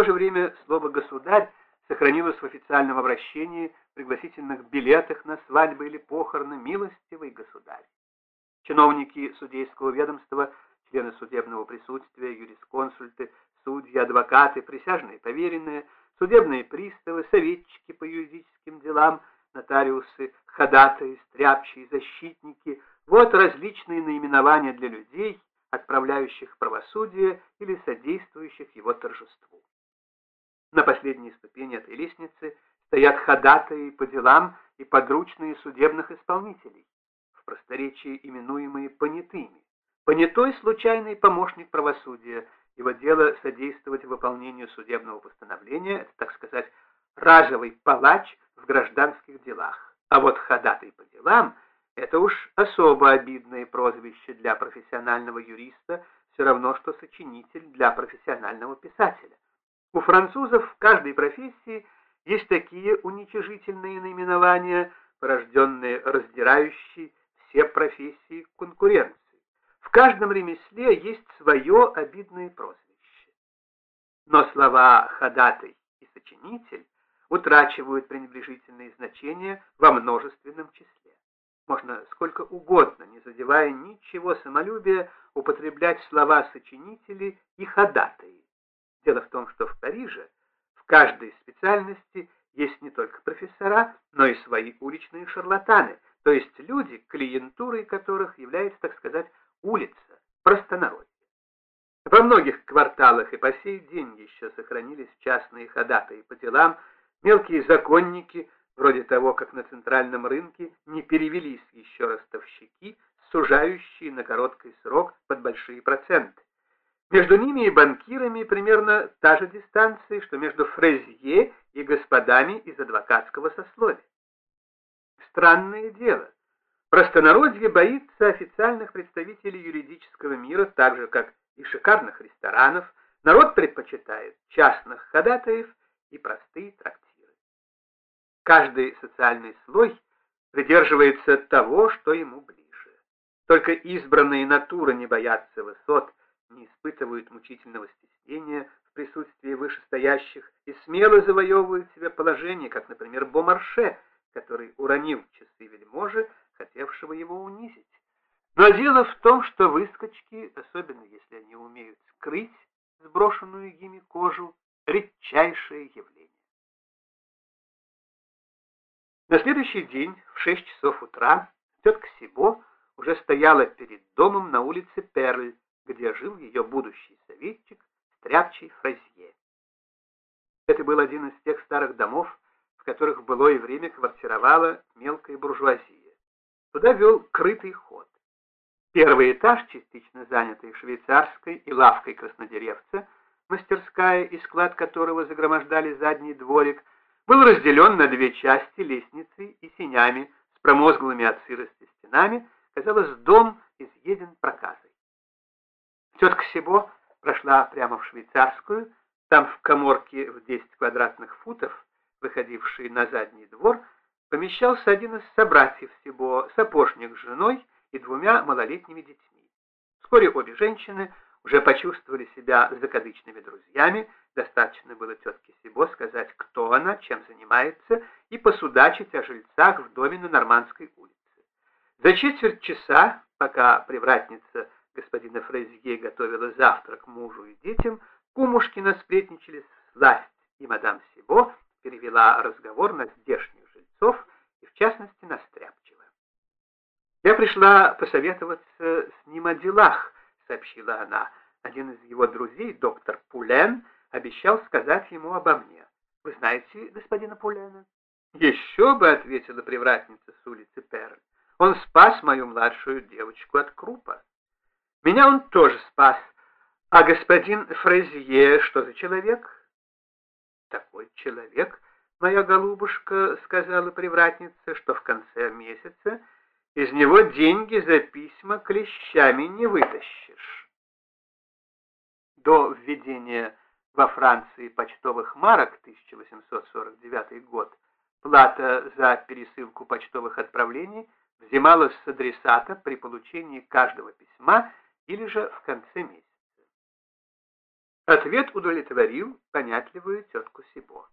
то же время слово «государь» сохранилось в официальном обращении, пригласительных билетах на свадьбы или похороны «милостивый государь». Чиновники судейского ведомства, члены судебного присутствия, юрисконсульты, судьи, адвокаты, присяжные поверенные, судебные приставы, советчики по юридическим делам, нотариусы, ходатаи, стряпчие, защитники – вот различные наименования для людей, отправляющих правосудие или содействующих его торжеству. Ходатаи по делам и подручные судебных исполнителей, в просторечии именуемые понятыми. Понятой – случайный помощник правосудия, его дело содействовать выполнению судебного постановления, это, так сказать, разовый палач в гражданских делах. А вот ходатай по делам – это уж особо обидное прозвище для профессионального юриста, все равно, что сочинитель для профессионального писателя. У французов в каждой профессии есть такие уничижительные наименования, порожденные раздирающей все профессии конкуренции. В каждом ремесле есть свое обидное прозвище. Но слова «ходатай» и «сочинитель» утрачивают пренебрежительные значения во множественном числе. Можно сколько угодно, не задевая ничего самолюбия, употреблять слова сочинители и ходатаи. Дело в том, что в Париже каждой специальности есть не только профессора, но и свои уличные шарлатаны, то есть люди, клиентурой которых является, так сказать, улица, простонародье. Во многих кварталах и по сей день еще сохранились частные ходатаи по делам, мелкие законники, вроде того, как на центральном рынке не перевелись еще ростовщики, сужающие на короткий срок под большие проценты. Между ними и банкирами примерно та же дистанция, что между Фрезье и господами из адвокатского сословия. Странное дело. Простонародье боится официальных представителей юридического мира, так же, как и шикарных ресторанов. Народ предпочитает частных ходатаев и простые трактиры. Каждый социальный слой придерживается того, что ему ближе. Только избранные натуры не боятся высот, не испытывают мучительного стеснения в присутствии вышестоящих и смело завоевывают себе положение, как, например, Бомарше, который уронил часы вельможи, хотевшего его унизить. Но дело в том, что выскочки, особенно если они умеют скрыть сброшенную ими кожу, редчайшее явление. На следующий день в шесть часов утра тетка Сибо уже стояла перед домом на улице Перль, где жил ее будущий советчик, стряпчий Фразье. Это был один из тех старых домов, в которых в былое время квартировала мелкая буржуазия. Туда вел крытый ход. Первый этаж, частично занятый швейцарской и лавкой краснодеревца, мастерская и склад которого загромождали задний дворик, был разделен на две части лестницей и сенями с промозглыми от сырости стенами, казалось, дом изъеден проказой. Тетка Сибо прошла прямо в швейцарскую, там в коморке в 10 квадратных футов, выходившей на задний двор, помещался один из собратьев Сибо, сапожник с женой и двумя малолетними детьми. Вскоре обе женщины уже почувствовали себя закадычными друзьями, достаточно было тетке Сибо сказать, кто она, чем занимается, и посудачить о жильцах в доме на Нормандской улице. За четверть часа, пока привратница господина Фрезье готовила завтрак мужу и детям, кумушкина сплетничали власть, и мадам Сибо перевела разговор на здешних жильцов и, в частности, на Стряпчева. «Я пришла посоветоваться с ним о делах», — сообщила она. «Один из его друзей, доктор Пулен, обещал сказать ему обо мне. Вы знаете господина Пулена?» «Еще бы», — ответила привратница с улицы Перль. «Он спас мою младшую девочку от крупа. Меня он тоже спас. А господин Фрезье что за человек?» «Такой человек, моя голубушка», — сказала привратница, «что в конце месяца из него деньги за письма клещами не вытащишь». До введения во Франции почтовых марок 1849 год плата за пересылку почтовых отправлений взималась с адресата при получении каждого письма или же в конце месяца. Ответ удовлетворил понятливую тетку Сибо.